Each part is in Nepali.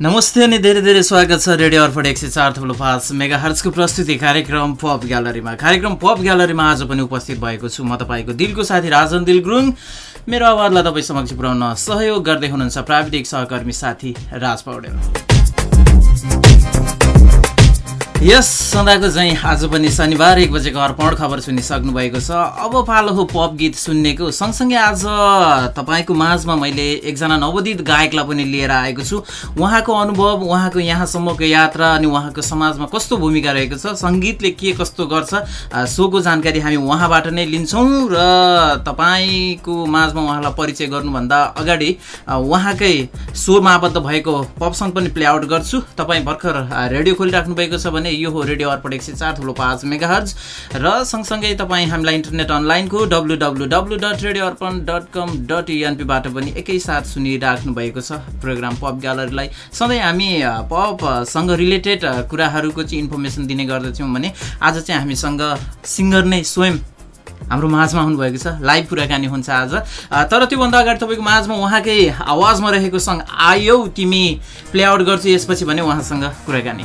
नमस्ते अनि धेरै धेरै स्वागत छ रेडियो अर्फड एक सय चार थुप्रो पाँच मेगा हर्चको प्रस्तुति कार्यक्रम पप ग्यालरीमा। कार्यक्रम पप ग्यालरीमा आज पनि उपस्थित भएको छु म तपाईँको दिलको साथी राजन दिल गुरुङ मेरो आवाजलाई तपाईँ समक्ष पुर्याउन सहयोग गर्दै हुनुहुन्छ प्राविधिक सहकर्मी साथी राज पौडेल। यस सन्ध्याको चाहिँ आज पनि शनिबार एक बजेको अर्पण खबर सुनिसक्नु भएको छ। अब पालो हो पप गीत सुन्नेको सँगसँगै आज तपाईँको माझमा मैले एकजना नवोदित गायकलाई पनि लिएर आएको छु। उहाँको अनुभव उहाँको यहाँसम्मको यात्रा अनि उहाँको समाजमा कस्तो भूमिका रहेको छ सङ्गीतले के कस्तो गर्छ सोको जानकारी हामी उहाँबाट नै लिन्छौँ र तपाईँको माझमा उहाँलाई परिचय गर्नुभन्दा अगाडि उहाँकै स्वरमा आबद्ध भएको पप सङ्ग पनि प्ले आउट गर्छु। तपाईँ भर्खर रेडियो खोलिराख्नु भएको छ भने यो हो रेडियो अर्पण एक सय चार ठुलो पाँच मेगाहर्ज। र सँगसँगै तपाईँ हामीलाई इन्टरनेट अनलाइनको W W W dot radio Arpan dot com dot एनपीबाट पनि एकैसाथ सुनिराख्नु भएको छ। प्रोग्राम पप ग्यालरीलाई सधैँ हामी पपसँग रिलेटेड कुराहरूको चाहिँ इन्फर्मेसन दिने गर्दछौँ भने आज चाहिँ हामीसँग सिङ्गर नै स्वयं हाम्रो माझमा हुनुभएको छ। लाइभ कुराकानी हुन्छ आज। तर त्योभन्दा अगाडि तपाईँको माझमा उहाँकै आवाजमा रहेको सङ्ग आयौ। तिमी प्ले आउट गर्छु यसपछि भने उहाँसँग कुराकानी।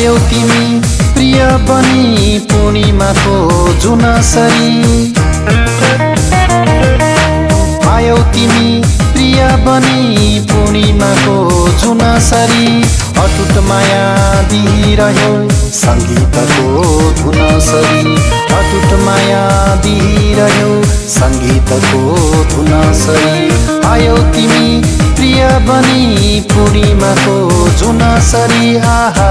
आयौ तिमी प्रिय बनी पूर्णिमाको जुनसरी। आयौ तिमी प्रिय बनी पूर्णिमाको जुनसरी अटुट माया दिइरह्यौ। सङ्गीतको धुनसरी अटुट माया दिइरह्यौ। सङ्गीतको धुनसरी आयौ तिमी प्रिय बनी पूर्णिमाको जुनसरी आहा।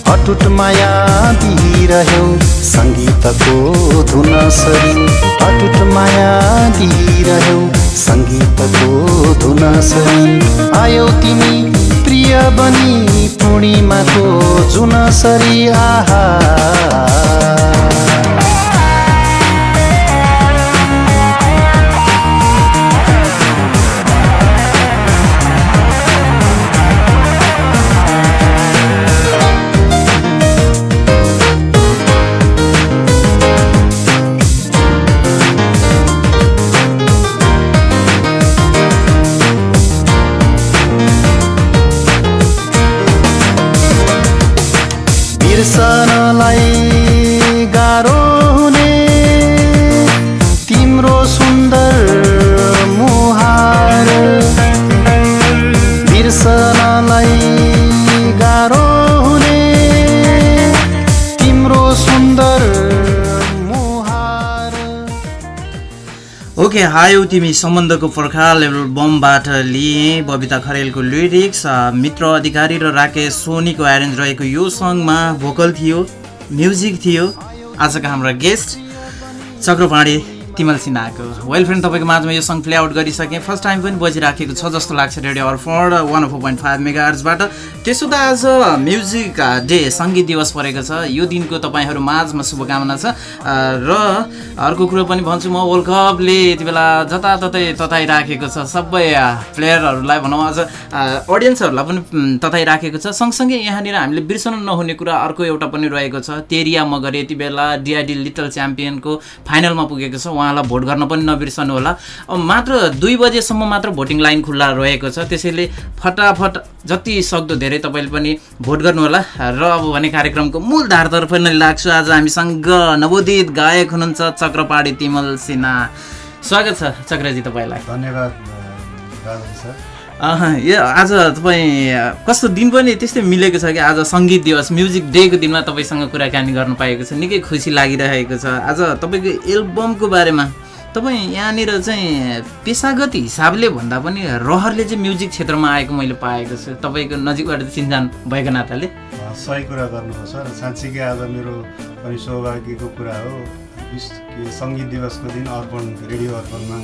अटुट माया दिइरह्यौ सङ्गीतको धुनसरी। अटुट माया दिइरह्यौ सङ्गीतको धुनसरी। आयौ तिमी प्रिय बनी पूर्णिमाको जुनसरी आहा। बिर्सनलाई ओके हायो तिमी सम्बन्धको पर्खाल बमबाट लिए बबिता खरेलको लिरिक्स मित्र अधिकारी र राकेश सोनीको एरेन्ज रहेको यो सङ्गमा भोकल थियो म्युजिक थियो। आजका हाम्रा गेस्ट चक्रपाणी तिमल सिन्हाको वेल फ्रेन्ड तपाईँको माझमा यो सङ्ग प्ले आउट गरिसकेँ। फर्स्ट टाइम पनि बजिराखेको छ जस्तो लाग्छ radio अर्फोड one four point five mega आर्सबाट त्यसो त आज म्युजिक डे सङ्गीत दिवस परेको छ। यो दिनको तपाईँहरू माझमा शुभकामना छ। र अर्को कुरो पनि भन्छु म वर्ल्ड कपले यति बेला जताततै तताइराखेको छ। सबै प्लेयरहरूलाई भनौँ अझ अडियन्सहरूलाई पनि तताइराखेको छ। सँगसँगै यहाँनिर हामीले बिर्सनु नहुने कुरा अर्को एउटा पनि रहेको छ। तेरिया मगर यति बेला डिआइडी लिटल च्याम्पियनको फाइनलमा पुगेको छ। उहाँ उहाँलाई भोट गर्न पनि नबिर्सनु होला। मात्र दुई बजेसम्म मात्र भोटिङ लाइन खुल्ला रहेको छ। त्यसैले फटाफट जति सक्दो धेरै तपाईँले पनि भोट गर्नुहोला र अब भने कार्यक्रमको मूल धारतर्फ नै लाग्छु। आज हामीसँग नवोदित गायक हुनुहुन्छ चक्रपाडी तिमल सिन्हा। स्वागत छ चक्रजी तपाईँलाई। धन्यवाद यो आज तपाईँ कस्तो दिन पनि त्यस्तै मिलेको छ कि आज सङ्गीत दिवस म्युजिक डेको दिनमा तपाईँसँग कुराकानी गर्न पाएको छ। निकै खुसी लागिरहेको छ। आज तपाईँको एल्बमको बारेमा तपाईँ यहाँनिर चाहिँ पेसागत हिसाबले भन्दा पनि रहरले चाहिँ म्युजिक क्षेत्रमा आएको मैले पाएको छु। तपाईँको नजिकबाट चिन्जान भएको नाताले। सही कुरा गर्नुभयो सर साँच्चीकै आज मेरो पनि सौभाग्यको कुरा हो। सङ्गीत दिवसको दिन अर्पण रेडियो अर्पणमा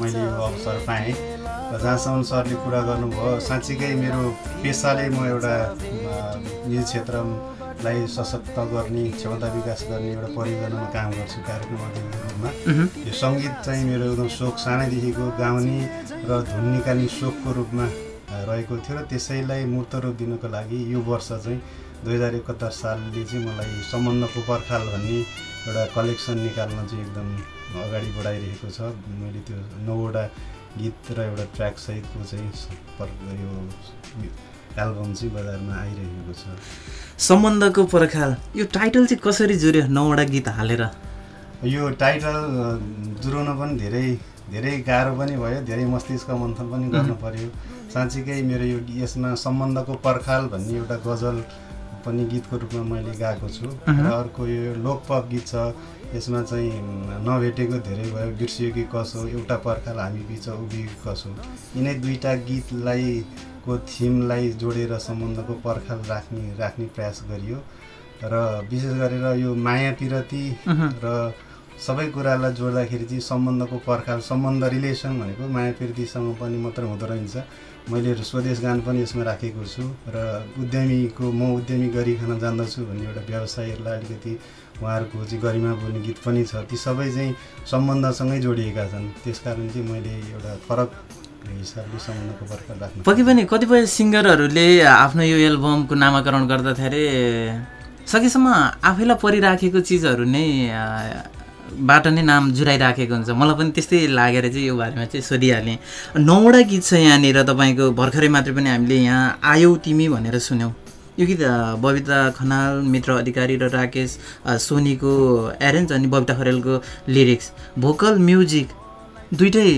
मैले यो अवसर पाएँ। र जहाँसम्म सरले कुरा गर्नुभयो। साँच्चीकै मेरो पेसाले म एउटा निज क्षेत्रलाई सशक्त गर्ने क्षमता विकास गर्ने एउटा परियोजनामा काम गर्छु कार्यक्रम अधिकारीको रूपमा। यो सङ्गीत चाहिँ मेरो एकदम सोख सानैदेखिको गाउने र धुन निकाल्ने सोखको रूपमा रहेको थियो र त्यसैलाई मूर्त रूप दिनको लागि यो वर्ष चाहिँ दुई हजार एकहत्तर सालले चाहिँ मलाई सम्बन्धको पर्खाल भन्ने एउटा कलेक्सन निकाल्न चाहिँ एकदम अगाडि बढाइरहेको छ। मैले त्यो नौवटा गीत र एउटा ट्र्याक सहितको चाहिँ यो एल्बम चाहिँ बजारमा आइरहेको छ। सम्बन्धको पर्खाल यो टाइटल चाहिँ कसरी जुर्यो नौवटा गीत हालेर। यो टाइटल जुराउन पनि धेरै धेरै गाह्रो पनि भयो धेरै मस्तिष्क मन्थन पनि गर्नु पर्यो। साँच्चीकै मेरो यो यसमा सम्बन्धको पर्खाल भन्ने एउटा गजल पनि गीतको रूपमा मैले गाएको छु। र अर्को यो लोकपप गीत छ यसमा चाहिँ नभेटेको धेरै भयो। बिर्सियो कि कसो एउटा पर्खाल हामी बिच उभिएको कसो यिनै दुईवटा गीतलाई को थिमलाई जोडेर सम्बन्धको पर्खाल राख्ने राख्ने प्रयास गरियो। र विशेष गरेर यो माया पिरती र सबै कुरालाई जोड्दाखेरि चाहिँ सम्बन्धको पर्खाल सम्बन्ध रिलेसन भनेको माया पिर्तीसँग पनि मात्र हुँदो रहेछ मैले स्वदेश गान पनि यसमा राखेको छु। र उद्यमीको म उद्यमी गरी खान जान्दछु भन्ने एउटा व्यवसायीहरूलाई अलिकति उहाँहरूको चाहिँ गरिमा बोल्ने गीत पनि छ। ती सबै चाहिँ सम्बन्धसँगै जोडिएका छन्। त्यसकारण चाहिँ मैले एउटा फरक हिसाबले सम्बन्धको पर्खाल राख्नु पक्कै पनि कतिपय सिङ्गरहरूले आफ्नो यो एल्बमको नामाकरण गर्दाखेरि सकेसम्म आफैलाई परिराखेको चिजहरू नै बाट नै नाम जुराइराखेको हुन्छ। मलाई पनि त्यस्तै लागेर चाहिँ यो बारेमा चाहिँ सोधिहालेँ। नौवटा गीत छ यहाँनिर। तपाईँको भर्खरै मात्रै पनि हामीले यहाँ आयौ तिमी भनेर सुन्यौँ। यो गीत बबिता खनाल मित्र अधिकारी र राकेश सोनीको एरेन्ज अनि बबिता खरेलको लिरिक्स। भोकल म्युजिक दुइटै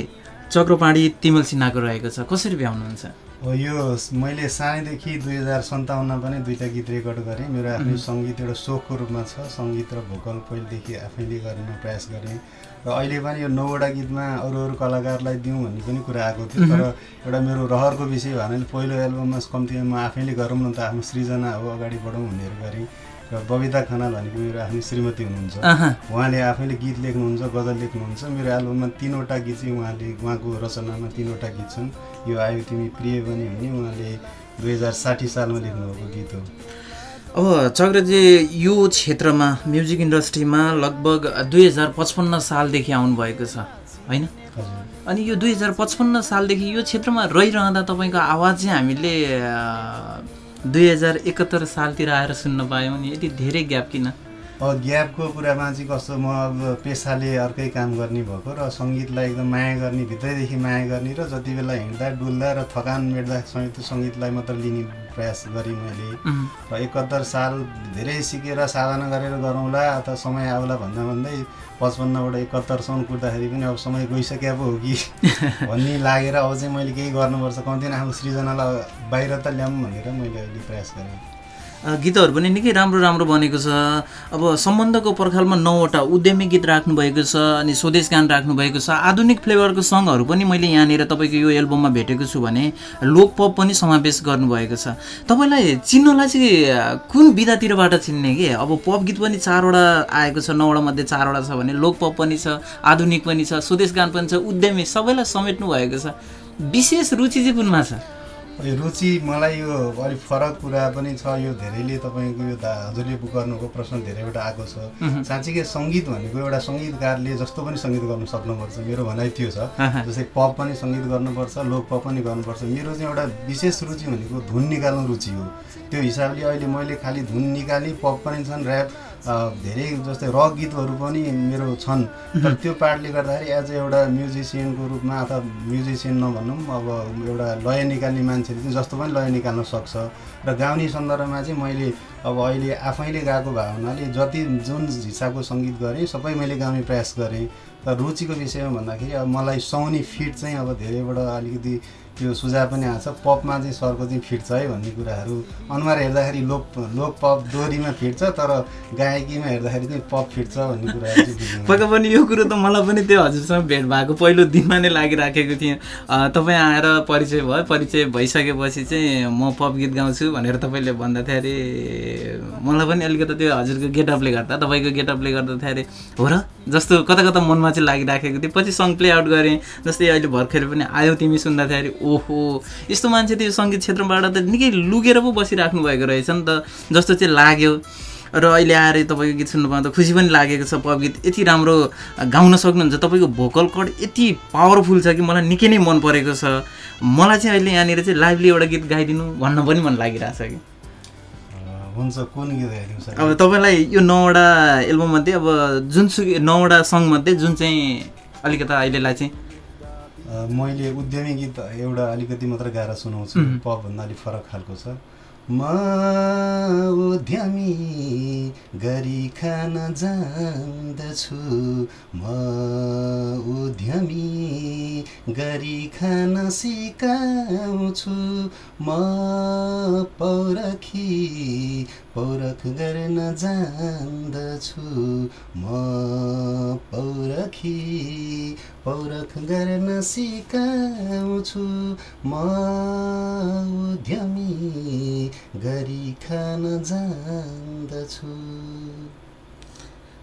चक्रपाणी तिमल सिन्हाको रहेको छ। कसरी भ्याउनुहुन्छ? हो यो मैले सानैदेखि दुई हजार सन्ताउन्न पनि दुईवटा गीत रेकर्ड गरेँ। मेरो आफ्नो सङ्गीत एउटा सोखको रूपमा छ। सङ्गीत र भोकल पहिलेदेखि आफैले गर्ने प्रयास गरेँ। र अहिले पनि यो नौवटा गीतमा अरू अरू कलाकारलाई दिउँ भन्ने पनि कुरा आएको थियो। तर एउटा मेरो रहरको विषय भएन पहिलो एल्बममा कम्तीमा म आफैले गरौँ न त आफ्नो सृजना हो अगाडि बढौँ भनेर गरेँ। र बबिता खनाल भनेको मेरो आफ्नो श्रीमती हुनुहुन्छ। उहाँले आफैले गीत लेख्नुहुन्छ गजल लेख्नुहुन्छ। मेरो एल्बममा तिनवटा गीत चाहिँ उहाँले उहाँको रचनामा तिनवटा गीत छन्। यो आयो तिमी प्रिय पनि भन्ने उहाँले दुई हजार साठी सालमा लेख्नुभएको गीत हो। अब चक्रजी यो क्षेत्रमा म्युजिक इन्डस्ट्रीमा लगभग दुई हजार पचपन्न सालदेखि आउनुभएको छ होइन? अनि यो दुई हजार पचपन्न सालदेखि यो क्षेत्रमा रहिरहँदा तपाईँको आवाज चाहिँ हामीले दुई हजार एकहत्तर सालतिर आएर सुन्न पायौँ नि। यति धेरै ग्याप किन? ग्यापको कुरामा चाहिँ कस्तो म अब पेसाले अर्कै काम गर्ने भएको र सङ्गीतलाई एकदम माया गर्ने भित्रैदेखि माया गर्ने र जति बेला हिँड्दा डुल्दा र थकान मेट्दा त्यो सङ्गीतलाई मात्र लिने प्रयास गरेँ मैले। र एकहत्तर साल धेरै सिकेर साधना गरेर गरौँला अथवा समय आउला भन्दा भन्दै पचपन्नबाट एकहत्तरसम्म कुर्दाखेरि पनि अब समय गइसक्यो पो हो कि? भन्ने लागेर अब चाहिँ मैले केही गर्नुपर्छ। कम्ती न आफ्नो सृजनालाई बाहिर त ल्याऊँ भनेर मैले अहिले प्रयास गरेँ। गीतहरू पनि निकै राम्रो राम्रो बनेको छ। अब सम्बन्धको पर्खालमा नौवटा उद्यमी गीत राख्नुभएको छ अनि स्वदेश गान राख्नुभएको छ। आधुनिक फ्लेभरको सङ्गहरू पनि मैले यहाँनिर तपाईँको यो एल्बममा भेटेको छु भने लोकपप पनि समावेश गर्नुभएको छ। तपाईँलाई चिन्नलाई चाहिँ कुन विधातिरबाट चिन्ने कि? अब पप गीत पनि चारवटा आएको छ नौवटा मध्ये चारवटा छ भने लोकपप पनि छ आधुनिक पनि छ स्वदेश गान पनि छ उद्यमी सबैलाई समेट्नु भएको छ। विशेष रुचि चाहिँ कुनमा छ? रुचि मलाई यो अलिक फरक कुरा पनि छ। यो धेरैले तपाईँको यो दा हजुरले गर्नुको प्रश्न धेरैवटा आएको छ। साँच्चीकै सङ्गीत भनेको एउटा सङ्गीतकारले जस्तो पनि सङ्गीत गर्नु सक्नुपर्छ। मेरो भनाइ त्यो छ। जस्तै पप पनि सङ्गीत गर्नुपर्छ लोक पप पनि गर्नुपर्छ। मेरो चाहिँ एउटा विशेष रुचि भनेको धुन निकाल्नु रुचि हो। त्यो हिसाबले अहिले मैले खालि धुन निकाली पप पनि छन् ऱ्याप धेरै जस्तै रक गीतहरू पनि मेरो छन्। तर त्यो पार्टले गर्दाखेरि एज एउटा म्युजिसियनको रूपमा अथवा म्युजिसियन नभनौँ अब एउटा लय निकाल्ने मान्छेले चाहिँ जस्तो पनि लय निकाल्न सक्छ। र गाउने सन्दर्भमा चाहिँ मैले अब अहिले आफैले गाएको भए हुनाले जति जुन हिसाबको सङ्गीत गरेँ सबै मैले गाउने प्रयास गरेँ। तर रुचिको विषयमा भन्दाखेरि अब मलाई सुहाउने फिट चाहिँ अब धेरैबाट अलिकति त्यो सुझाव पनि आएको छ। पपमा चाहिँ सरको चाहिँ फिट छ है भन्ने कुराहरू। अनुहार हेर्दाखेरि लोक लोक पप दोहोरीमा फिट छ तर गायकीमा हेर्दाखेरि चाहिँ पप फिट छ भन्ने कुराहरू चाहिँ पक्का पनि यो कुरो त मलाई पनि त्यो हजुरसँग भेट भएको पहिलो दिनमा नै लागिराखेको थिएँ। तपाईँ आएर परिचय भयो परिचय भइसकेपछि चाहिँ म पप गीत गाउँछु भनेर तपाईँले भन्दाखेरि मलाई पनि अलिकति त्यो हजुरको गेटअपले गर्दा तपाईँको गेटअपले गर्दाखेरि हो र जस्तो कता कता मनमा चाहिँ लागिराखेको थियो पछि सङ्ग प्ले आउट गरेँ। जस्तै अहिले भर्खर पनि आयो तिमी सुन्दाखेरि ओहो। यस्तो मान्छे त्यो सङ्गीत क्षेत्रबाट त निकै लुकेर पो बसिराख्नु भएको रहेछ नि त। जस्तो चाहिँ लाग्यो। र अहिले आएर तपाईँको गीत सुन्नु पाउँदा खुसी पनि लागेको छ पप गीत। यति राम्रो गाउन सक्नुहुन्छ। तपाईँको भोकल कड यति पावरफुल छ कि मलाई निकै नै मन परेको छ। मलाई चाहिँ अहिले यहाँनिर चाहिँ लाइभली एउटा गीत गाइदिनु भन्न पनि मन लागिरहेछ कि? अ, हुन्छ। कुन गीत गाइदिउँ सर? अब तपाईँलाई यो नौवटा एल्बममध्ये अब जुनसुकै नौवटा सङ्गमध्ये जुन चाहिँ अलिकता अहिलेलाई चाहिँ मैले उद्यमी गीत एउटा अलिकति मात्र गाएर सुनाउँछु। पपभन्दा अलिक फरक खालको छ। म उद्यमी गरी खान जान्दछु। म उद्यमी गरी खान सिकाउँछु। म पौरखी पौरख गर्न जान्दछु। म पौरखी पौरख गर्न सिकाउँछु म उद्यमी गरी खान जान्दछु।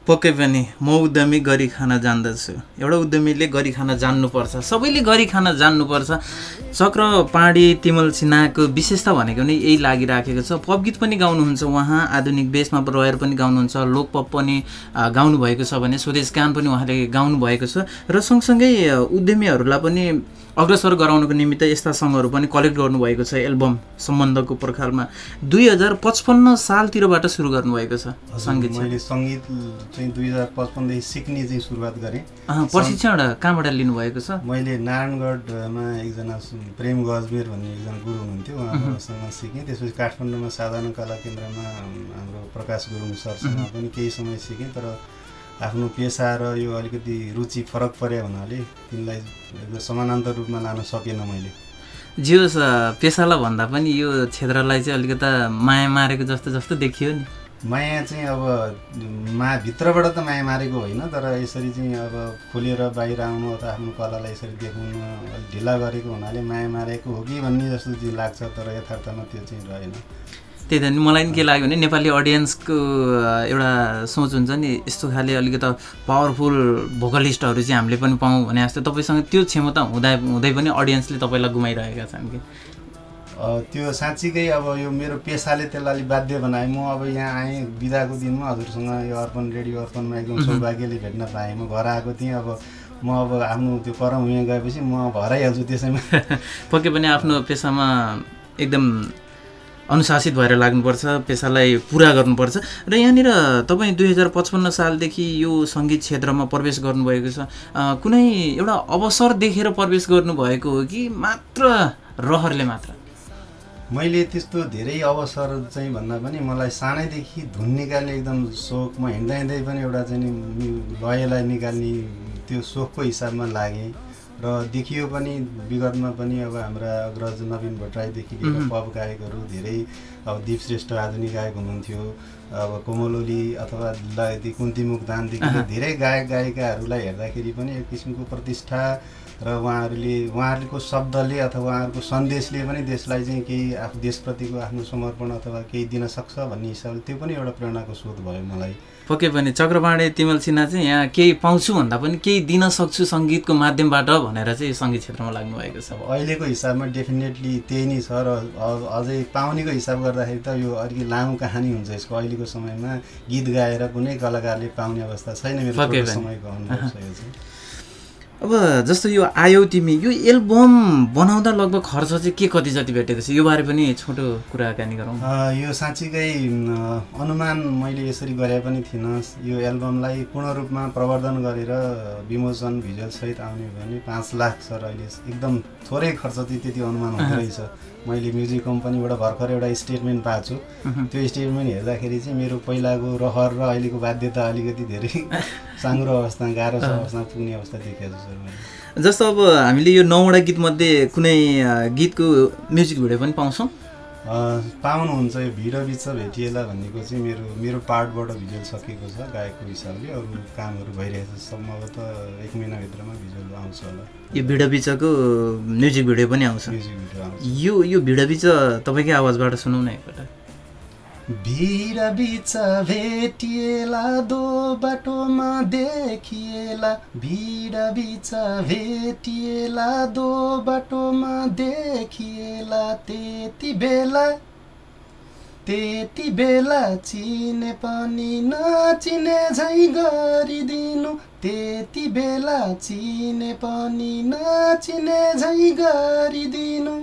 पक्कै पनि म उद्यमी गरी खान जान्दछु। एउटा उद्यमीले गरी खान जान्नुपर्छ। सबैले गरी खान जान्नुपर्छ। चक्र पाँडी तिमल सिन्हाको विशेषता भनेको नै यही लागिराखेको छ। पप गीत पनि गाउनुहुन्छ उहाँ आधुनिक बेसमा रहेर पनि गाउनुहुन्छ लोक पप पनि गाउनुभएको छ भने स्वदेश गान पनि उहाँले गाउनुभएको छ। र सँगसँगै उद्यमीहरूलाई पनि अग्रसर गराउनको निमित्त यस्ता सङ्गहरू पनि कलेक्ट गर्नुभएको छ। एल्बम सम्बन्धको पर्खालमा दुई हजार पचपन्न सालतिरबाट सुरु गर्नुभएको छ सङ्गीत। मैले सङ्गीत चाहिँ दुई हजार पचपन्नदेखि सिक्ने चाहिँ सुरुवात गरेँ। प्रशिक्षण कहाँबाट लिनुभएको छ? मैले नारायणगढमा एकजना प्रेम गजमेर भन्ने एकजना गुरु हुनुहुन्थ्यो उहाँसँग सिकेँ। त्यसपछि काठमाडौँमा साधारण कला केन्द्रमा हाम्रो प्रकाश गुरुङ सरसँग पनि केही समय सिकेँ तर आफ्नो पेसा र यो अलिकति रुचि फरक परे हुनाले तिनलाई एकदम समानान्तर रूपमा लान सकेन मैले। जे होस् अ, पेसालाई भन्दा पनि यो क्षेत्रलाई चाहिँ अलिकता माया मारेको जस्तो जस्तो देखियो नि। माया चाहिँ अब मा भित्रबाट त माया मारेको होइन तर यसरी चाहिँ अब खुलेर बाहिर आउनु अथवा आफ्नो कलालाई यसरी देखाउनु ढिला गरेको हुनाले माया मारेको हो कि भन्ने जस्तो चाहिँ लाग्छ तर यथार्थमा त्यो चाहिँ रहेन। त्यही त मलाई नि के लाग्यो भने नेपाली अडियन्सको एउटा सोच हुन्छ नि यस्तो खाले अलिकति पावरफुल भोकलिस्टहरू चाहिँ हामीले पनि पाऊँ भने जस्तो तपाईँसँग त्यो क्षमता हुँदा हुँदै पनि अडियन्सले तपाईँलाई गुमाइरहेका छन् कि? त्यो साँच्चीकै अब यो मेरो पेसाले त्यसलाई अलिक बाध्य बनाएँ म अब यहाँ आएँ बिदाको दिनमा हजुरसँग यो अर्पण रेडियो अर्पणमा एकदम सौभाग्यले भेट्न पाएँ। म घर आएको थिएँ अब म अब आफ्नो त्यो करम यहाँ गएपछि म हराइहाल्छु त्यसैमा। पक्कै पनि आफ्नो पेसामा एकदम अनुशासित भएर लाग्नुपर्छ पेसालाई पुरा गर्नुपर्छ। र यहाँनिर तपाईँ दुई हजार पचपन्न सालदेखि यो सङ्गीत क्षेत्रमा प्रवेश गर्नुभएको छ कुनै एउटा अवसर देखेर प्रवेश गर्नुभएको हो कि मात्र रहरले मात्र? मैले त्यस्तो धेरै अवसर चाहिँ भन्दा पनि मलाई सानैदेखि धुन निकाल्ने एकदम सोख म हिँड्दा हिँड्दै पनि एउटा चाहिँ लयलाई निकाल्ने त्यो सोखको हिसाबमा लागेँ। र देखियो पनि विगतमा पनि अब हाम्रा अग्रज नवीन भट्टराईदेखि लिएर पप गायकहरू धेरै अब दीप श्रेष्ठ आधुनिक गायक हुनुहुन्थ्यो। अब कोमलोली अथवा ल- ती कुन्तीमुख दानदेखि धेरै गायक गायिकाहरूलाई हेर्दाखेरि पनि एक किसिमको प्रतिष्ठा र उहाँहरूले उहाँहरूको शब्दले अथवा उहाँहरूको सन्देशले पनि देशलाई चाहिँ केही आफू देशप्रतिको आफ्नो समर्पण अथवा केही दिन सक्छ भन्ने हिसाबले त्यो पनि एउटा प्रेरणाको स्रोत भयो मलाई। पक्कै पनि चक्रपाण्डे तिमल सिन्हा चाहिँ यहाँ केही पाउँछु भन्दा पनि केही दिन सक्छु सङ्गीतको माध्यमबाट भनेर चाहिँ यो सङ्गीत क्षेत्रमा लाग्नुभएको छ। अहिलेको हिसाबमा डेफिनेटली त्यही नै छ र अझै पाउनेको हिसाब गर्दाखेरि त यो अलिकति लामो कहानी हुन्छ यसको अहिलेको समयमा। गीत गाएर कुनै कलाकारले पाउने अवस्था छैन मेरो। समयको अनुभव छ यो चाहिँ। अब जस्तो यो आयौ तिमी यो एल्बम बनाउँदा लगभग खर्च चाहिँ के कति जति भेटेको छ? यो बारे पनि छोटो कुराकानी गरौँ। यो साँच्चीकै अनुमान मैले यसरी गरे पनि थिइनँ। यो एल्बमलाई पूर्ण रूपमा प्रवर्धन गरेर विमोचन भिजुअलसहित आउने हो भने पाँच लाख सर अहिले एकदम थोरै खर्च चाहिँ त्यति अनुमान हुँदो रहेछ। मैले म्युजिक कम्पनीबाट भर्खर एउटा स्टेटमेन्ट पाएको छु। त्यो स्टेटमेन्ट हेर्दाखेरि चाहिँ मेरो पहिलाको रहर र अहिलेको बाध्यता अलिकति धेरै साङ्ग्रो अवस्था गाह्रो अवस्थामा पुग्ने अवस्था देखेको छु सर मैले। जस्तो अब हामीले यो नौवटा गीतमध्ये कुनै गीतको म्युजिक भिडियो पनि पाउँछौँ। पाउनुहुन्छ यो भिड बिच भेटिएला भन्नेको चाहिँ मेरो मेरो पार्टबाट भिजुअल सकिएको छ गायकको हिसाबले अरू कामहरू भइरहेको छ सम्भवतः एक महिनाभित्रमा भिजुअल आउँछ होला। यो भिडियो बिचको म्युजिक भिडियो पनि आउँछ। म्युजिक भिडियो आउँछ। यो यो भिडियो बिच तपाईँकै आवाजबाट सुनौ न एकपल्ट। भिड बिच भेटिएला दो बाटोमा देखिएला भिड बिच भेटिएला दो बाटोमा देखिएला त्यति बेला त्यति बेला चिने पनि नचिने झै गरिदिनु त्यति बेला चिने पनि नचिने झै गरिदिनु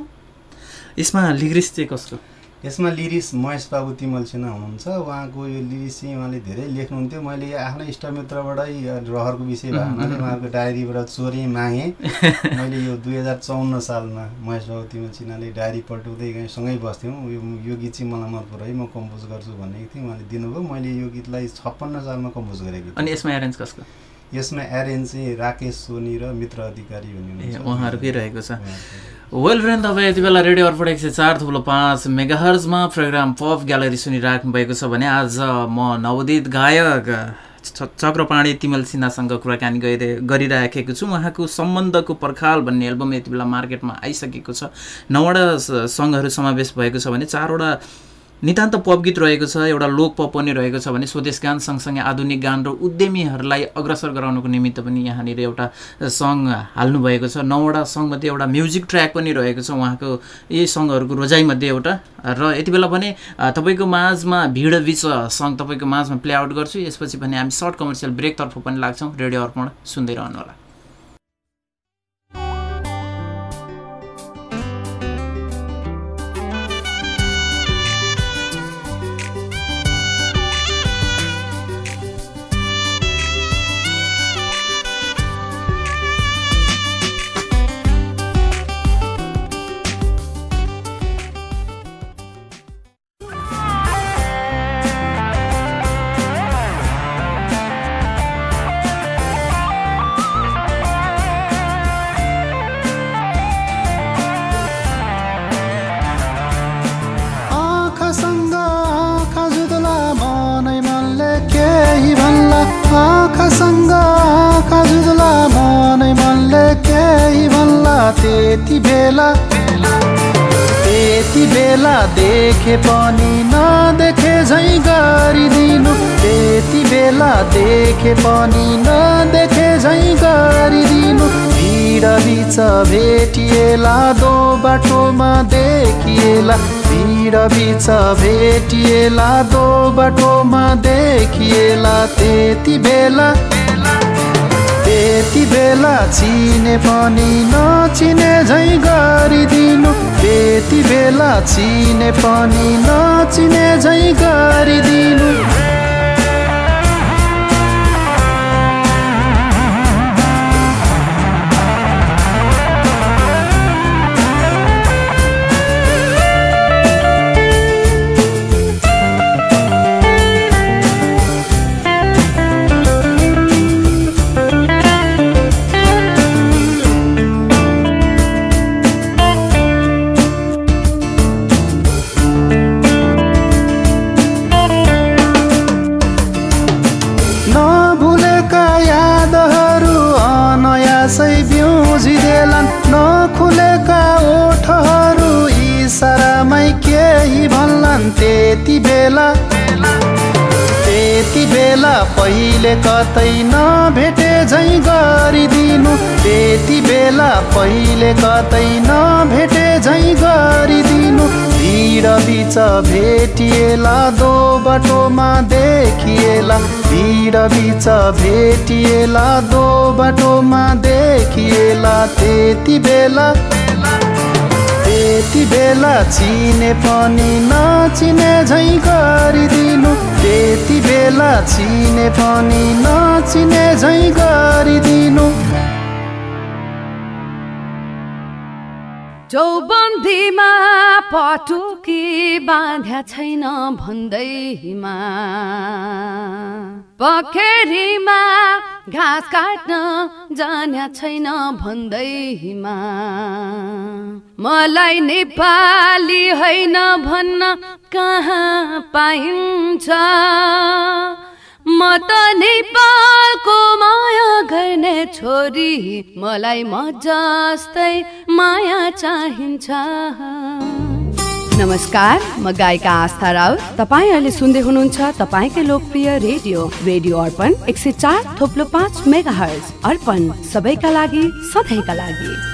यसमा लिरिक्स चाहिँ कस्तो यसमा लिरिक्स महेश बाबु तिमल सिन्हा हुनुहुन्छ। उहाँको यो लिरिक्स चाहिँ उहाँले धेरै लेख्नुहुन्थ्यो। मैले आफ्नै इष्टमित्रबाटै रहरको विषय भएको हुनाले उहाँको डायरीबाट चोरी मागेँ। मैले यो दुई हजार चौन्न सालमा महेश बाबु तिमल सिन्हाले डायरी पल्टाउँदै गएँ सँगै बस्थ्यौँ। यो यो गीत चाहिँ मलाई मन पऱ्यो है म कम्पोज गर्छु भनेको थिएँ। उहाँले दिनुभयो। मैले यो गीतलाई छप्पन्न सालमा कम्पोज गरेको थिएँ। अनि यसमा एरेन्ज कसको? यसमा एरेन्ज चाहिँ राकेश सोनी र मित्र अधिकारी हुनुहुन्छ। उहाँहरूकै रहेको छ। वेल फ्रेन्ड तपाईँ यति बेला रेडियो अर्पण एक सय चार थुप्रो पाँच मेगाहर्जमा प्रोग्राम पप ग्यालरी सुनिराख्नु भएको छ भने आज म नवोदित गायक चक्रपाणी तिमल सिन्हासँग कुराकानी गरि गरिराखेको छु। उहाँको सम्बन्धको पर्खाल भन्ने एल्बम यति बेला मार्केटमा आइसकेको छ। नौवटा सङ्घहरू समावेश भएको छ भने चारवटा नितान्त पप गीत रहेको छ एउटा लोक पप पनि रहेको छ भने स्वदेश गान सँगसँगै आधुनिक गान र उद्यमीहरूलाई अग्रसर गराउनुको निमित्त पनि यहाँनिर एउटा सङ्ग हाल्नुभएको छ। नौवटा सङ्गमध्ये एउटा म्युजिक ट्र्याक पनि रहेको छ। उहाँको यही सङ्गहरूको रोजाइमध्ये एउटा। र यति बेला भने तपाईँको माझमा भिड बिच सङ्ग तपाईँको माझमा प्ले आउट गर्छु। यसपछि भने हामी सर्ट कमर्सियल ब्रेकतर्फ पनि लाग्छौँ। रेडियो अर्पण सुन्दै रहनु आँखा जुत्ला मनै मनले केही भन्ला त्यति बेला। त्यति बेला देखे पनि नदेखे झै गरिदिनु। त्यति बेला देखे पनि नदेखे झै गरिदिनु। भिड बिच भेटिएला दो बाटोमा देखिएला। भिड बिच भेटिएला दो बाटोमा देखिएला। त्यति बेला त्यति बेला चिने पनि नचिने झै गरिदिनु। त्यति बेला चिने पनि नचिने झै गरिदिनु। अनयासै बिउजिदेलान्। नखुलेका ओठहरू इसारामै केही भन्लान्। त्यति बेला त्यति बेला पहिले कतै नभेटे झै गरिदिनु। त्यति बेला पहिले कतै नभेटे झै गरिदिनु। भिड बिच भेटिएला दो बाटोमा देखिएला। भिड बिच भेटिएला दो बाटोमा देखिएला। त्यति बेला त्यति बेला चिने पनि नचिने झैँ गरिदिनु। त्यति बेला चिने पनि नचिने झैँ गरिदिनु। चौबन्दीमा पटुकी बाँध्या छैन भन्दैमा। पखेरीमा घाँस काट्न जान्या छैन भन्दैमा। मलाई नेपाली होइन भन्न कहाँ पाइन्छ? म त नेपालको माया गर्ने छोरी मलाई म जस्तै माया चाहिन्छ। नमस्कार म गायिका आस्था राउत तपाईँ अहिले सुन्दै हुनुहुन्छ तपाईँकै लोकप्रिय रेडियो रेडियो अर्पण एक सय चार थोप्लो पाँच मेगा हर्ज अर्पण सबैका लागि सधैँका लागि।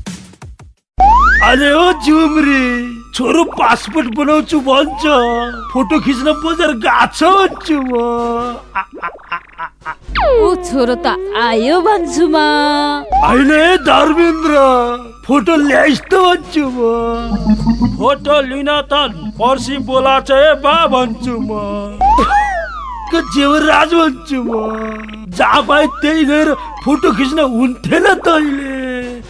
अरे ओ झुमरी छोरो पासपोर्ट बनाउँछु भन्छ। फोटो खिच्न बजार गएको छ म। ऊ छोरो त आयो भन्छु म। है धर्मेन्द्र फोटो ल्याइस् त भन्छु म। फोटो लिन त पर्सि बोलाछ है बा भन्छु म। जेवराज भन्छु म? जहाँ पाए त्यही गएर फोटो खिच्न हुन्थेन तैँले।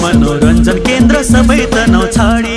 मनोरञ्जन केन्द्र सबै तनाउ छाडी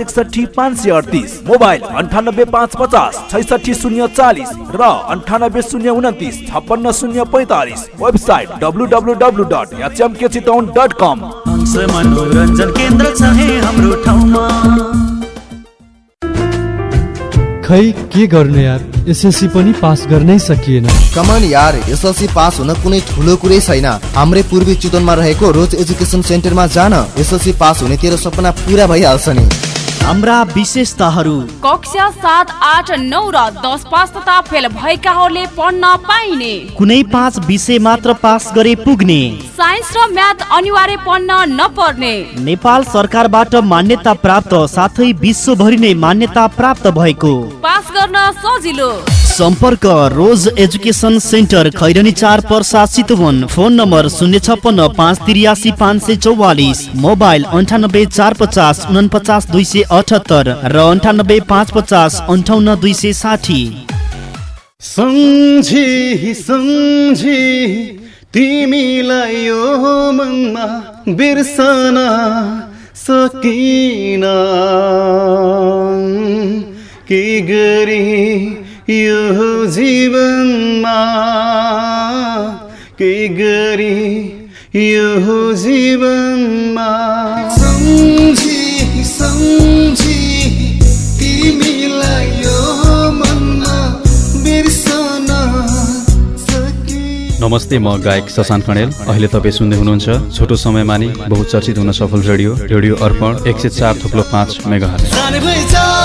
एकसठी पाँच सय अडतिस। मोबाइल अन्ठानब्बे पाँच पचास छैसठी शून्य चालिस र अन्ठानब्बे शून्य उन्तिस छप्पन्न शून्य पैँतालिस। Website W W W dot HMK Chitwan dot com. हंस मनोरञ्जन केन्द्र छ है हाम्रो ठाउँमा। खै के गर्नु यार? एसएलसी पनि पास गर्नै सकिएन। कमान यार एसएलसी पास हुन कुनै ठुलो कुरै छैन। हाम्रै पूर्वी चितवनमा रहेको रोज एजुकेसन सेन्टरमा जान एसएलसी पास हुने तेरो सपना पुरा भइहाल्छ नि। हाम्रा विशेषताहरू। कक्षा सात आठ नौ र दस पास तथा फेल भएकाहरूले पढ्न पाइने। कुनै पाँच विषय मात्र पास गरे पुग्ने। साइन्स र म्याथ अनिवार्य पढ्न नपर्ने। नेपाल सरकारबाट मान्यता प्राप्त साथै विश्वभरि नै मान्यता प्राप्त भएको। पास गर्न सजिलो। सम्पर्क रोज एजुकेसन सेन्टर खैरनी चार पर्सा चितवन। फोन नम्बर शून्य छप्पन्न पाँच त्रियासी पाँच सय चौवालिस। मोबाइल अन्ठानब्बे चार पचास उनपचास दुई सय अठहत्तर र अन्ठानब्बे पाँच पचास अन्ठाउन्न दुई सय साठी। सम्झी सम्झी तिमीलाई यो मनमा बिर्सन सकिन। के गरी यो जीवनमा के गरी यो जीवनमा। नमस्ते म गायक शशान्त कणेल अहिले तपाईँ सुन्दै हुनुहुन्छ छोटो समयमा नै बहुचर्चित हुन सफल रेडियो रेडियो अर्पण एक सय चार थुप्लो पाँच mega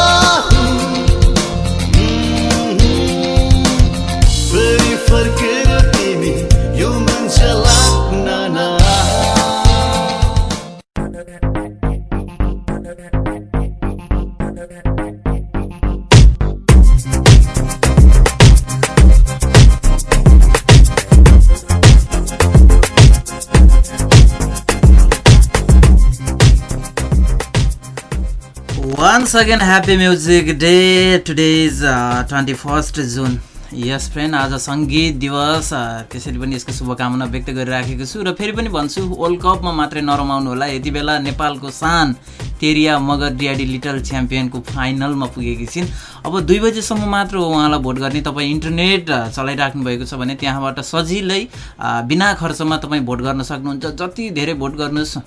Once again, happy music day. Today is uh, 21st June. यस फ्रेन्ड आज सङ्गीत दिवस अ, त्यसरी पनि यसको शुभकामना व्यक्त गरिराखेको छु र फेरि पनि भन्छु वर्ल्ड कपमा मात्रै नरमाउनु होला। यति बेला नेपालको सान तेरिया मगर डिआडी लिटल च्याम्पियनको फाइनलमा पुगेकी छिन्। अब दुई बजेसम्म मात्र हो उहाँलाई भोट गर्ने। तपाईँ इन्टरनेट अ, चलाइराख्नु भएको छ भने त्यहाँबाट सजिलै अ, बिना खर्चमा तपाईँ भोट गर्न सक्नुहुन्छ। जति धेरै भोट गर्नुहोस्।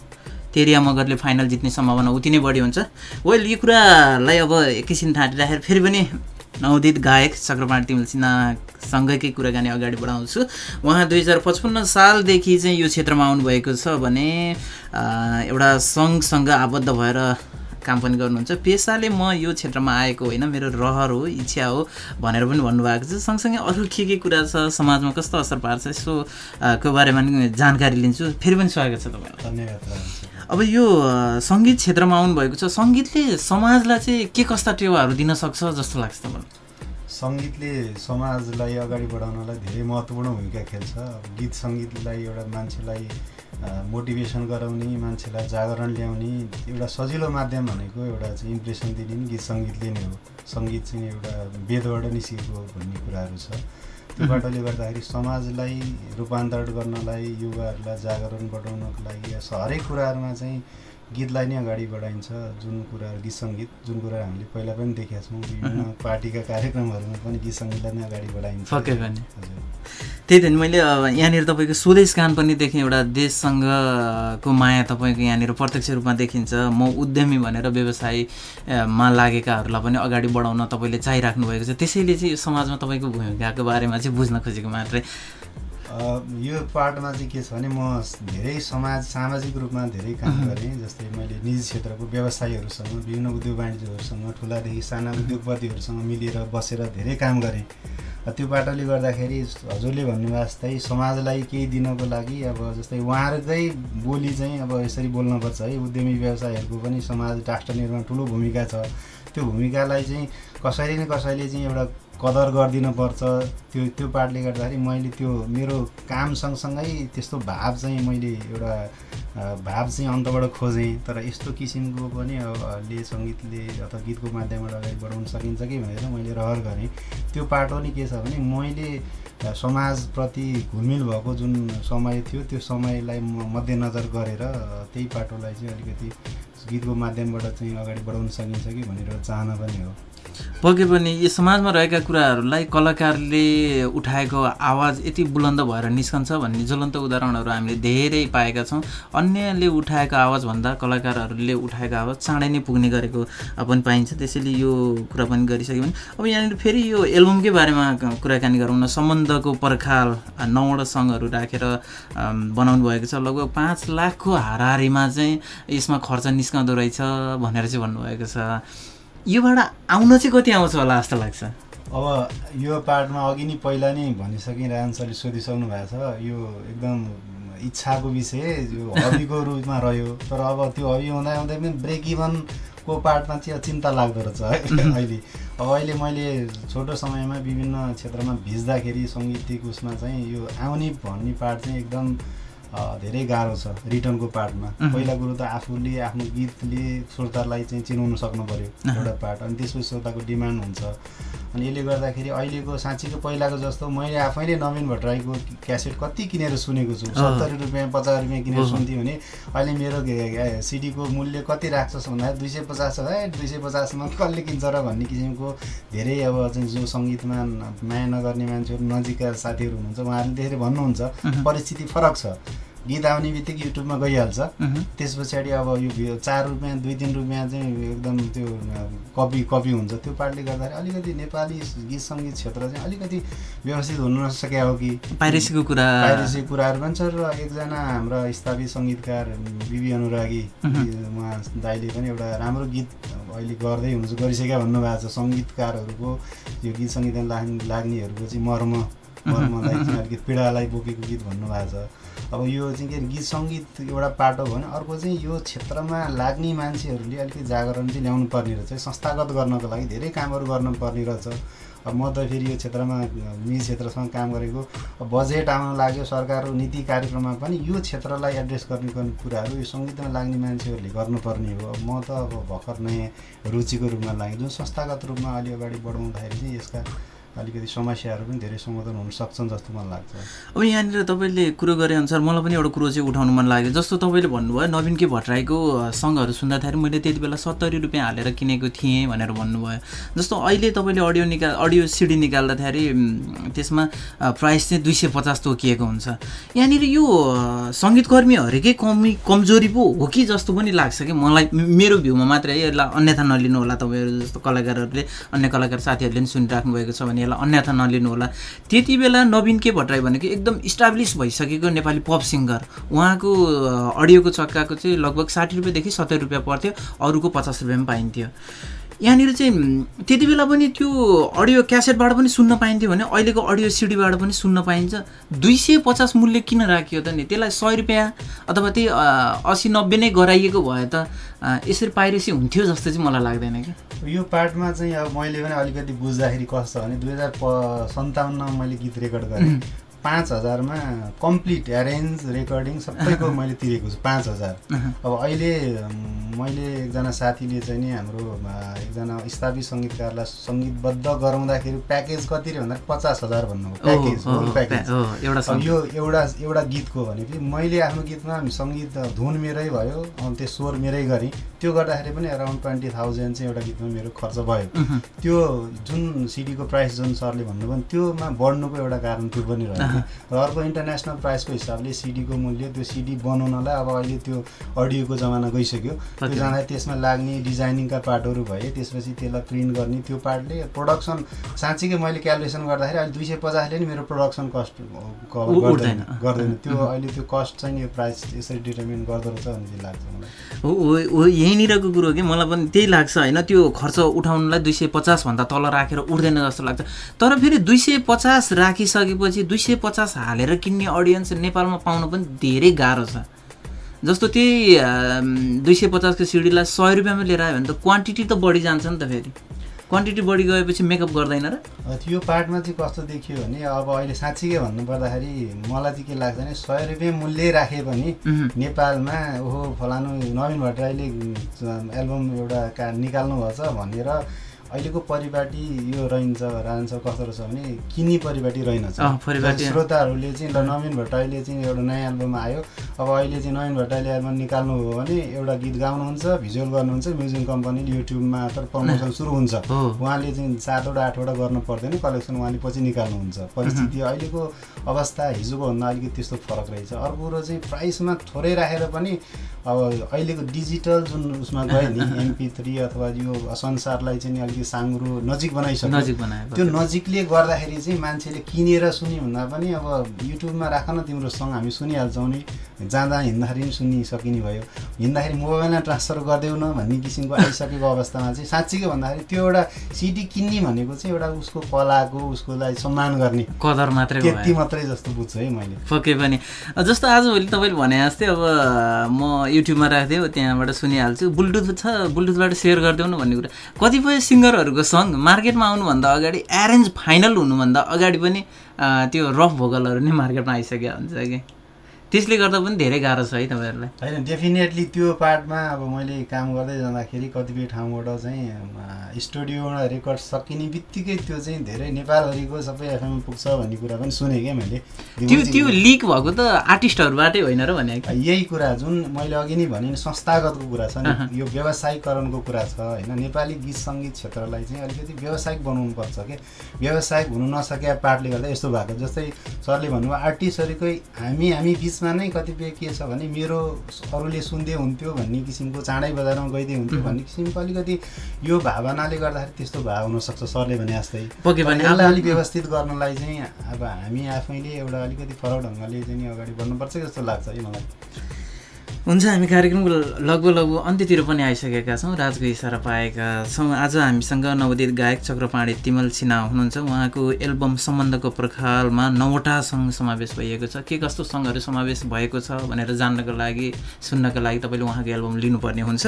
तेरिया मगरले फाइनल जित्ने सम्भावना उति नै बढी हुन्छ। वेल यो कुरालाई अब एकैछिन ठाँटिराखेर फेरि पनि नवोदित गायक चक्रपाणी तिमल सिन्हासँगैकै कुराकानी अगाडि बढाउँछु। उहाँ दुई हजार पचपन्न सालदेखि चाहिँ यो क्षेत्रमा आउनुभएको छ भने एउटा सङ्घसँग आबद्ध भएर काम पनि गर्नुहुन्छ। पेसाले म यो क्षेत्रमा आएको होइन मेरो रहर हो इच्छा हो भनेर पनि भन्नुभएको छ। सँगसँगै अरू के के कुरा छ समाजमा कस्तो असर पार्छ यसो अ, को बारेमा पनि जानकारी लिन्छु। फेरि पनि स्वागत छ तपाईँलाई। धन्यवाद अब यो सङ्गीत क्षेत्रमा आउनुभएको छ। सङ्गीतले समाजलाई चाहिँ के कस्ता टेवाहरू दिन सक्छ जस्तो लाग्छ तपाईँलाई? सङ्गीतले समाजलाई अगाडि बढाउनलाई धेरै महत्त्वपूर्ण भूमिका खेल्छ। गीत सङ्गीतलाई एउटा मान्छेलाई मोटिभेसन गराउने मान्छेलाई जागरण ल्याउने एउटा सजिलो माध्यम भनेको एउटा चाहिँ इम्प्रेसन दिने नि गीत सङ्गीतले नै हो सङ्गीत चाहिँ एउटा वेदबाट निस्केको हो भन्ने कुराहरू छ त्यो। बाटोले गर्दाखेरि समाजलाई रूपान्तरण गर्नलाई युवाहरूलाई जागरण बढाउनको लागि हरेक कुराहरूमा चाहिँ गीतलाई नै अगाडि बढाइन्छ जुन कुराहरू गीत सङ्गीत जुन कुरा हामीले पहिला पनि देखेका छौँ विभिन्न। पार्टीका कार्यक्रमहरूमा पनि गीत सङ्गीतलाई नै अगाडि बढाइन्छ। पक्कै पनि त्यही त मैले अब यहाँनिर तपाईँको स्वदेश गान पनि देखेँ एउटा देशसँगको माया तपाईँको यहाँनिर प्रत्यक्ष रूपमा देखिन्छ। म उद्यमी भनेर व्यवसायमा लागेकाहरूलाई पनि अगाडि बढाउन तपाईँले चाहिराख्नु भएको छ। त्यसैले चाहिँ यो समाजमा तपाईँको भूमिकाको बारेमा चाहिँ बुझ्न खोजेको मात्रै यो पार्टमा चाहिँ के छ भने म धेरै समाज सामाजिक रूपमा धेरै काम। गरेँ जस्तै मैले निजी क्षेत्रको व्यवसायीहरूसँग विभिन्न उद्योग वाणिज्यहरूसँग ठुलादेखि साना उद्योगपतिहरूसँग मिलेर बसेर धेरै काम गरेँ। त्यो बाटोले गर्दाखेरि हजुरले भन्नुभएको जस्तै समाजलाई केही दिनको लागि अब जस्तै उहाँहरूकै बोली चाहिँ अब यसरी बोल्नुपर्छ है। उद्यमी व्यवसायहरूको पनि समाज राष्ट्र निर्माण ठुलो भूमिका छ। त्यो भूमिकालाई चाहिँ कसैले न कसैले चाहिँ एउटा कदर गरिदिनु पर्छ त्यो त्यो पार्टले गर्दाखेरि मैले त्यो मेरो काम सँगसँगै त्यस्तो भाव चाहिँ मैले एउटा भाव चाहिँ अन्तबाट खोजेँ। तर यस्तो किसिमको पनि ले सङ्गीतले अथवा गीतको माध्यमबाट अगाडि बढाउन सकिन्छ कि भनेर मैले रहर गरेँ। त्यो पाटो नि के छ भने मैले समाजप्रति घुलमिल भएको जुन समय थियो त्यो समयलाई मध्यनजर गरेर त्यही पाटोलाई चाहिँ अलिकति गीतको माध्यमबाट चाहिँ अगाडि बढाउन सकिन्छ कि भनेर चाहना पनि हो। पक्कै पनि यो समाजमा रहेका कुराहरूलाई कलाकारले उठाएको आवाज यति बुलन्द भएर निस्कन्छ भन्ने ज्वलन्त उदाहरणहरू हामीले धेरै पाएका छौँ। अन्यले उठाएको आवाजभन्दा कलाकारहरूले उठाएको आवाज चाँडै नै पुग्ने गरेको पनि पाइन्छ। त्यसैले यो कुरा पनि गरिसक्यो भने अब यहाँनिर फेरि यो एल्बमकै बारेमा कुराकानी गरौँ न। सम्बन्धको पर्खाल नौवटा सङ्गहरू राखेर बनाउनु भएको छ। लगभग पाँच लाखको हाराहारीमा चाहिँ यसमा खर्च निस्कँदो रहेछ भनेर चाहिँ भन्नुभएको छ। योबाट आउन चाहिँ कति आउँछ होला जस्तो लाग्छ? अब यो पार्टमा अघि नै पहिला नै भनिसकेँ राजन सरले सोधिसक्नु भएको छ। यो एकदम इच्छाको विषय यो हबीको रूपमा रह्यो। तर अब त्यो हबी हुँदा हुँदै पनि ब्रेक इभनको पार्टमा चाहिँ चिन्ता लाग्दो रहेछ है अहिले। अब अहिले मैले छोटो समयमा विभिन्न क्षेत्रमा भिज्दाखेरि सङ्गीतिक उसमा चाहिँ यो आउने भन्ने पार्ट चाहिँ एकदम धेरै गाह्रो छ रिटर्नको पार्टमा। पहिला कुरो त आफूले आफ्नो गीतले श्रोतालाई चाहिँ चिनाउनु सक्नु पऱ्यो। एउटा पार्ट अनि त्यसपछि श्रोताको डिमान्ड हुन्छ अनि यसले गर्दाखेरि अहिलेको साँच्चीको पहिलाको जस्तो मैले आफैले नवीन भट्टराईको क्यासेट कति किनेर सुनेको छु। सत्तरी रुपियाँ पचास रुपियाँ किनेर ओहो। सुन्थेँ भने अहिले मेरो सिडीको मूल्य कति राख्छस् भन्दा दुई सय पचास है दुई सय पचासमा कसले किन्छ र भन्ने किसिमको धेरै अब चाहिँ जो सङ्गीतमा माया नगर्ने मान्छेहरू नजिकका साथीहरू हुनुहुन्छ उहाँहरूले त्यसरी भन्नुहुन्छ। परिस्थिति फरक छ गीत आउने बित्तिकै युट्युबमा गइहाल्छ। त्यस पछाडि अब यो चार रुपियाँ दुई तिन रुपियाँ चाहिँ एकदम त्यो कपी कपी हुन्छ। त्यो पार्टले गर्दाखेरि अलिकति नेपाली गीत सङ्गीत क्षेत्र चाहिँ अलिकति व्यवस्थित हुन नसक्या हो कि। पाइरेसीको कुरा पाइरेसी कुराहरू पनि छ र एकजना हाम्रा स्थापित सङ्गीतकार बिबी अनुरागी। उहाँ दाइले पनि एउटा राम्रो गीत अहिले गर्दै हुनुहुन्छ गरिसक्यो भन्नुभएको छ। सङ्गीतकारहरूको यो गीत सङ्गीतमा लाग्ने लाग्नेहरूको चाहिँ मर्म मर्मलाई चाहिँ अलिकति पीडालाई बोकेको गीत भन्नुभएको छ। अब यो चाहिँ के गीत सङ्गीत एउटा पाटो भयो भने अर्को चाहिँ यो क्षेत्रमा लाग्ने मान्छेहरूले अलिकति जागरण चाहिँ ल्याउनु पर्ने रहेछ। है। संस्थागत गर्नको लागि धेरै कामहरू गर्नुपर्ने रहेछ। अब म त फेरि यो क्षेत्रमा निजी क्षेत्रसँग काम गरेको बजेट आउन लाग्यो सरकारको नीति कार्यक्रममा पनि यो क्षेत्रलाई एड्रेस गर्ने कुराहरू यो सङ्गीतमा लाग्ने मान्छेहरूले गर्नुपर्ने हो। म त अब भर्खर नयाँ रुचिको रूपमा लागेँ जुन संस्थागत रूपमा अलि अगाडि बढाउँदाखेरि चाहिँ यसका अलिकति समस्याहरू पनि धेरै समाधान हुन सक्छन् जस्तो मलाई लाग्छ। अब यहाँनिर तपाईँले कुरो गरे अनुसार मलाई पनि एउटा कुरो चाहिँ उठाउनु मन लाग्यो। जस्तो तपाईँले भन्नुभयो नवीन के भट्टराईको अ, सङ्गहरू सुन्दाखेरि मैले त्यति बेला सत्तरी रुपियाँ हालेर किनेको थिएँ भनेर भन्नुभयो। जस्तो अहिले तपाईँले अडियो निकाल अडियो सिडी निकाल्दाखेरि त्यसमा प्राइस चाहिँ दुई सय पचास तोकिएको हुन्छ। यहाँनिर यो सङ्गीतकर्मीहरूकै कमी कमजोरी पो हो कि जस्तो पनि लाग्छ कि? मलाई मेरो भ्यूमा मात्रै है यसलाई अन्यथा नलिनु होला तपाईँहरू जस्तो कलाकारहरूले अन्य कलाकार साथीहरूले पनि सुनिराख्नु भएको छ भने। यसलाई अन्यथा नलिनु होला। त्यति बेला नवीन के भट्टराई भनेको एकदम इस्टाब्लिस भइसकेको नेपाली पप सिङ्गर उहाँको अडियोको चक्काको चाहिँ लगभग साठी रुपियाँदेखि सत्तरी रुपियाँ पर्थ्यो अरूको पचास रुपियाँमा पाइन्थ्यो। यहाँनिर चाहिँ त्यति बेला पनि त्यो अडियो क्यासेटबाट पनि सुन्न पाइन्थ्यो भने अहिलेको अडियो सिडीबाट पनि सुन्न पाइन्छ। दुई सय पचास मूल्य किन राखियो त नि? त्यसलाई सय रुपियाँ अथवा त्यही अ, अस्सी नब्बे नै गराइएको भए त यसरी पाइरेसी हुन्थ्यो जस्तो चाहिँ मलाई लाग्दैन कि यो पार्टमा चाहिँ अब मैले पनि अलिकति बुझ्दाखेरि कस्तो भने दुई हजार प सन्ताउन्नमा मैले गीत रेकर्ड गरेँ। पाँच हजारमा कम्प्लिट एरेन्ज रेकर्डिङ सबैको मैले तिरेको छु पाँच हजार। अब अहिले मैले एकजना साथीले चाहिँ नि हाम्रो एकजना स्थापित सङ्गीतकारलाई सङ्गीतबद्ध गराउँदाखेरि प्याकेज कति रे भन्दा पचास हजार भन्नुभयो प्याकेज होल प्याकेज। यो एउटा एउटा गीतको भनेपछि मैले आफ्नो गीतमा सङ्गीत धुन मेरै भयो अनि त्यो स्वर मेरै गरेँ। त्यो गर्दाखेरि पनि अराउन्ड ट्वेन्टी थाउजन्ड चाहिँ एउटा गीतमा मेरो खर्च भयो। त्यो जुन सिडीको प्राइस जुन सरले भन्नुभयो त्योमा बढ्नुको एउटा कारण त्यो पनि अहँ। र अर्को इन्टरनेसनल प्राइसको हिसाबले सिडीको मूल्य त्यो सिडी बनाउनलाई अब अहिले त्यो अडियोको जमाना गइसक्यो त्यो। जाँदा त्यसमा लाग्ने डिजाइनिङका पार्टहरू भए त्यसपछि त्यसलाई प्रिन्ट गर्ने त्यो पार्टले प्रोडक्सन साँच्चीकै मैले क्यालकुलेसन गर्दाखेरि अहिले दुई सय पचासले नि मेरो प्रोडक्सन कस्ट कभर गर्दैन। गर्दैन त्यो अहँ। अहिले त्यो कस्ट चाहिँ यो प्राइस यसरी डिटर्मिन गर्दो रहेछ भन्ने लाग्छ मलाई यहीँनिरको कुरो कि मलाई पनि त्यही लाग्छ होइन? त्यो खर्च उठाउनुलाई दुई सय पचासभन्दा तल राखेर उठ्दैन जस्तो लाग्छ। तर फेरि दुई सय पचास राखिसकेपछि दुई सय पचास हालेर किन्ने अडियन्स नेपालमा पाउनु पनि धेरै गाह्रो छ। जस्तो त्यही दुई सय पचासको सिडीलाई सय रुपियाँमा लिएर आयो भने त क्वान्टिटी त बढी जान्छ नि त फेरि। क्वान्टिटी बढी गएपछि मेकअप गर्दैन र त्यो पार्टमा चाहिँ कस्तो देखियो भने अब अहिले साँच्चीकै भन्नुपर्दाखेरि मलाई चाहिँ के लाग्छ भने सय रुपियाँ मूल्य राखे पनि। नेपालमा ओहो फलानु नवीन भट्टराईले एल्बम एउटा का निकाल्नु भएछ भनेर अहिलेको परिपाटी यो रहन्छ रहन्छ कस्तो रहेछ भने किनी परिपाटी रहेनछ। श्रोताहरूले चाहिँ ल नवीन भट्टराईले चाहिँ एउटा नयाँ एल्बम आयो। अब अहिले चाहिँ नवीन भट्टराईले एल्बम निकाल्नु हो भने एउटा गीत गाउनुहुन्छ भिजुअल गर्नुहुन्छ म्युजिक कम्पनीले युट्युबमा तर प्रमोसन सुरु हुन्छ। उहाँले चाहिँ सातवटा आठवटा गर्नु पर्दैन कलेक्सन उहाँले पछि निकाल्नुहुन्छ। परिस्थिति अहिलेको अवस्था हिजोको भन्दा अलिकति त्यस्तो फरक रहेछ। अर्को कुरो चाहिँ प्राइसमा थोरै राखेर पनि अब अहिलेको डिजिटल जुन उसमा गयो नि एमपी थ्री अथवा यो संसारलाई चाहिँ नि अलिकति साङ्ग्रो नजिक बनाइसक्यो। नजिक बनाएको। त्यो नजिकले गर्दाखेरि चाहिँ मान्छेले किनेर सुन्यो भन्दा पनि अब युट्युबमा राख न तिम्रो सङ्ग हामी सुनिहाल्छौँ नि। जाँदा हिँड्दाखेरि पनि सुनिसकिने भयो। हिँड्दाखेरि मोबाइलमा ट्रान्सफर गरिदेऊ न भन्ने किसिमको आइसकेको अवस्थामा चाहिँ साँच्चीको भन्दाखेरि त्यो एउटा सिडी किन्ने भनेको चाहिँ एउटा उसको कलाको उसकोलाई सम्मान गर्ने कदर मात्रै त्यति। मात्रै जस्तो बुझ्छु है मैले। पक्कै पनि। जस्तो आजभोलि तपाईँले भने जस्तै अब म युट्युबमा राखिदियो त्यहाँबाट सुनिहाल्छु। ब्लुटुथ छ ब्लुटुथबाट सेयर गरिदेऊ न भन्ने कुरा। कतिपय सिङ्गरहरूको सङ्ग मार्केटमा आउनुभन्दा अगाडि एरेन्ज फाइनल हुनुभन्दा अगाडि पनि त्यो रफ भोकलहरू नै मार्केटमा आइसकेको हुन्छ कि? त्यसले गर्दा पनि धेरै गाह्रो छ है तपाईँहरूलाई। होइन डेफिनेटली त्यो पार्टमा अब मैले काम गर्दै जाँदाखेरि कतिपय ठाउँबाट चाहिँ अम, स्टुडियोबाट रेकर्ड सकिने बित्तिकै त्यो चाहिँ धेरै नेपालभरिको सबै एफएममा पुग्छ भन्ने कुरा पनि सुनेँ क्या मैले। त्यो त्यो लिक भएको त आर्टिस्टहरूबाटै होइन र भने यही कुरा जुन मैले अघि नै भने संस्थागतको कुरा छ। नि। यो व्यावसायिकरणको कुरा छ होइन। नेपाली गीत सङ्गीत क्षेत्रलाई चाहिँ अलिकति व्यावसायिक बनाउनु पर्छ कि व्यावसायिक हुनु नसकेका पार्टले गर्दा यस्तो भएको जस्तै सरले भन्नुभयो आर्टिस्टहरूकै हामी हामी बिचमा नै कतिपय के छ भने मेरो अरूले सुन्दै हुन्थ्यो भन्ने किसिमको चाँडै बजारमा गइदिए हुन्थ्यो भन्ने किसिमको अलिकति यो भावनाले गर्दाखेरि त्यस्तो भाव हुनसक्छ सरले भने जस्तै। यसलाई अलिक व्यवस्थित गर्नलाई चाहिँ अब हामी आफैले एउटा अलिकति फरक ढङ्गले चाहिँ अगाडि बढ्नुपर्छ जस्तो लाग्छ है मलाई। हुन्छ हामी कार्यक्रमको लगभग लगभग अन्त्यतिर पनि आइसकेका छौँ। राजको इसारा पाएका छौँ। आज हामीसँग नवोदित गायक चक्रपाणी तिमल सिन्हा हुनुहुन्छ। उहाँको एल्बम सम्बन्धको पर्खालमा नौवटा सङ्ग समावेश भइएको छ। के कस्तो सङ्गहरू समावेश भएको छ भनेर जान्नको लागि सुन्नको लागि तपाईँले उहाँको एल्बम लिनुपर्ने हुन्छ।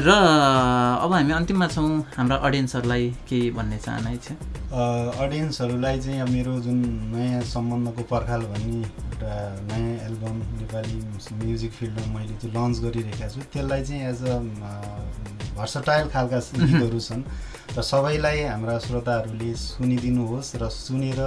र अब हामी अन्तिममा छौँ। हाम्रा अडियन्सहरूलाई के भन्ने चाहना छ? अडियन्सहरूलाई चाहिँ मेरो जुन नयाँ सम्बन्धको पर्खाल भन्ने एउटा नयाँ एल्बम नेपाली म्युजिक फिल्डमा मैले चाहिँ लन्च गरिरहेका छु। त्यसलाई चाहिँ एज अ भर्सटाइल खालका गीतहरू छन्। र सबैलाई हाम्रा श्रोताहरूले सुनिदिनुहोस् र सुनेर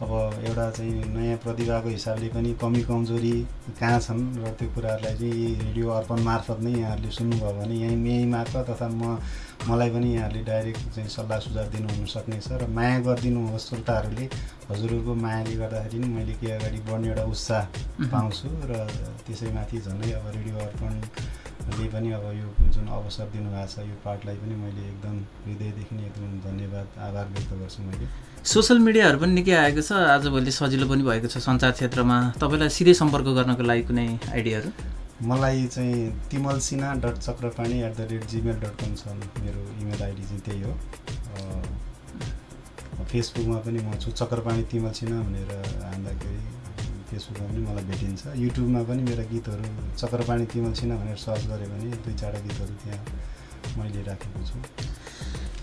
अब एउटा चाहिँ नयाँ प्रतिभाको हिसाबले पनि कमी कमजोरी कहाँ छन् र त्यो कुराहरूलाई चाहिँ रेडियो अर्पण मार्फत नै यहाँहरूले सुन्नुभयो भने यहीँ यहीँ मार्फत तथा म मलाई पनि यहाँहरूले डाइरेक्ट चाहिँ सल्लाह सुझाव दिनु हुन सक्नेछ र माया गरिदिनुहोस् श्रोताहरूले। हजुरहरूको मायाले गर्दाखेरि नि मैले के अगाडि बढ्ने एउटा उत्साह पाउँछु र त्यसैमाथि झन्डै अब रेडियो अर्पणले पनि अब यो जुन अवसर दिनुभएको छ यो पार्टलाई पनि मैले एकदम हृदयदेखि नै एकदम धन्यवाद आभार व्यक्त गर्छु मैले। सोसियल मिडियाहरू पनि निकै आएको छ। आजभोलि सजिलो पनि भएको छ सञ्चार क्षेत्रमा। तपाईँलाई सिधै सम्पर्क गर्नको लागि कुनै आइडियाहरू? मलाई चाहिँ Timal Sinha dot Chakrapani at the rate gmail dot com छ मेरो इमेल आइडी चाहिँ त्यही हो। फेसबुकमा पनि म छु चक्रपाणी तिमल सिन्हा भनेर हान्दाखेरि फेसबुकमा पनि मलाई भेटिन्छ। युट्युबमा पनि मेरा गीतहरू चक्रपाणी तिमल सिन्हा भनेर सर्च गऱ्यो भने दुई चारवटा गीतहरू त्यहाँ मैले राखेको छु।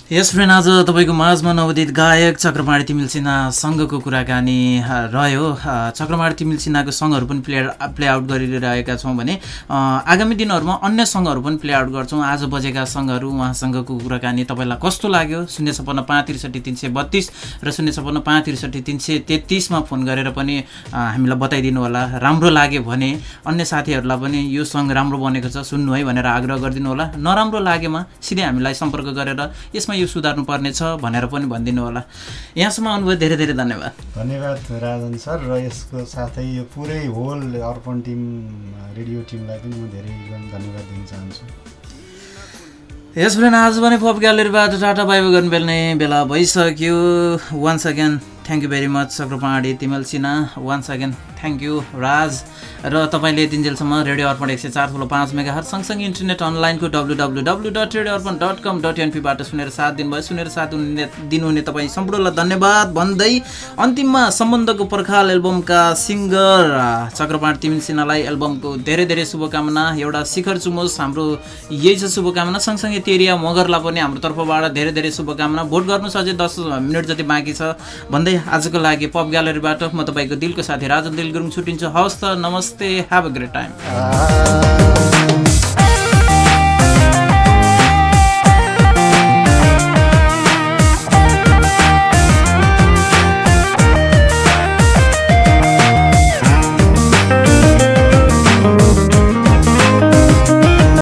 यस फ्रेन्ड आज तपाईँको माझमा नवोदित गायक चक्रमाडी तिमिल सिन्हासँगको कुराकानी रह्यो। अ, चक्रमाडी तिमिल सिन्हाको पनि प्ले प्ले आउट गरिरहेका छौँ भने आगामी दिनहरूमा अन्य सङ्गहरू पनि प्ले आउट गर्छौँ। आज बजेका सङ्गहरू उहाँसँगको कुराकानी तपाईँलाई कस्तो लाग्यो? शून्य छपन्न पाँच त्रिसठी तिन सय बत्तिस र शून्य छपन्न पाँच त्रिसठी तिन सय तेत्तिसमा फोन गरेर पनि हामीलाई बताइदिनु होला। राम्रो लाग्यो भने अन्य साथीहरूलाई पनि यो सङ्ग राम्रो बनेको छ सुन्नु है भनेर आग्रह गरिदिनु होला। नराम्रो लागेमा सिधै हामीलाई सम्पर्क गरेर यसमा यो सुधार्नु पर्ने छ भनेर पनि भनिदिनु होला। यहाँसम्म आउनुभयो धेरै धेरै धन्यवाद। धन्यवाद राजन सर र यसको साथै यो पुरै होल अर्पण टिम रेडियो टिमलाई पनि म धेरै धन्यवाद दिन चाहन्छु। यस फ्रेन्ड आज पनि पप ग्यालेरीबाट टाटा बाइबो गर्नुपर्ने बेला भइसक्यो। Once again thank you very much Chakrapani Timal Sinha once again thank you Raj. र तपाईँले तिनजेलसम्म रेडियो अर्पण एक सय चार ठुलो पाँच मेगा हर सँगसँगै इन्टरनेट अनलाइनको W W W dot radio Arpan dot com dot एनपीबाट सुनेर साथ दिनुभयो सुनेर साथ हुने दिनुहुने तपाईँ सम्पूर्णलाई धन्यवाद भन्दै अन्तिममा सम्बन्धको पर्खाल एल्बमका सिङ्गर चक्रपाठ तिमिल सिन्हालाई एल्बमको धेरै धेरै शुभकामना। एउटा शिखर चुमोस् हाम्रो यही छ शुभकामना। सँगसँगै तेरिया मगरलाई पनि हाम्रो तर्फबाट धेरै धेरै शुभकामना। भोट गर्नु अझै दस मिनट जति बाँकी छ। भन्दै आजको लागि पप ग्यालरीबाट म तपाईँको दिलको साथी राजन दिल गुरुङ छुट्टिन्छु। हवस् त नमस्ते ह्याभ अ ग्रेट टाइम